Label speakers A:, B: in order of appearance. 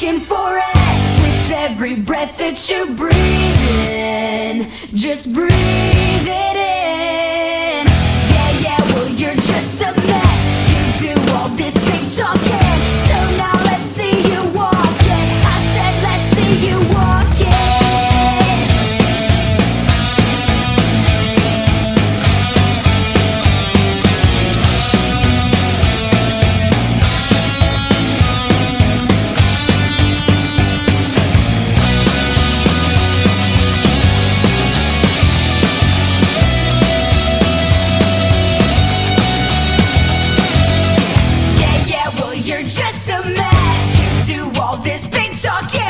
A: asking for it with every breath that you breathe in. Just breathe. mess. You do all this big talking.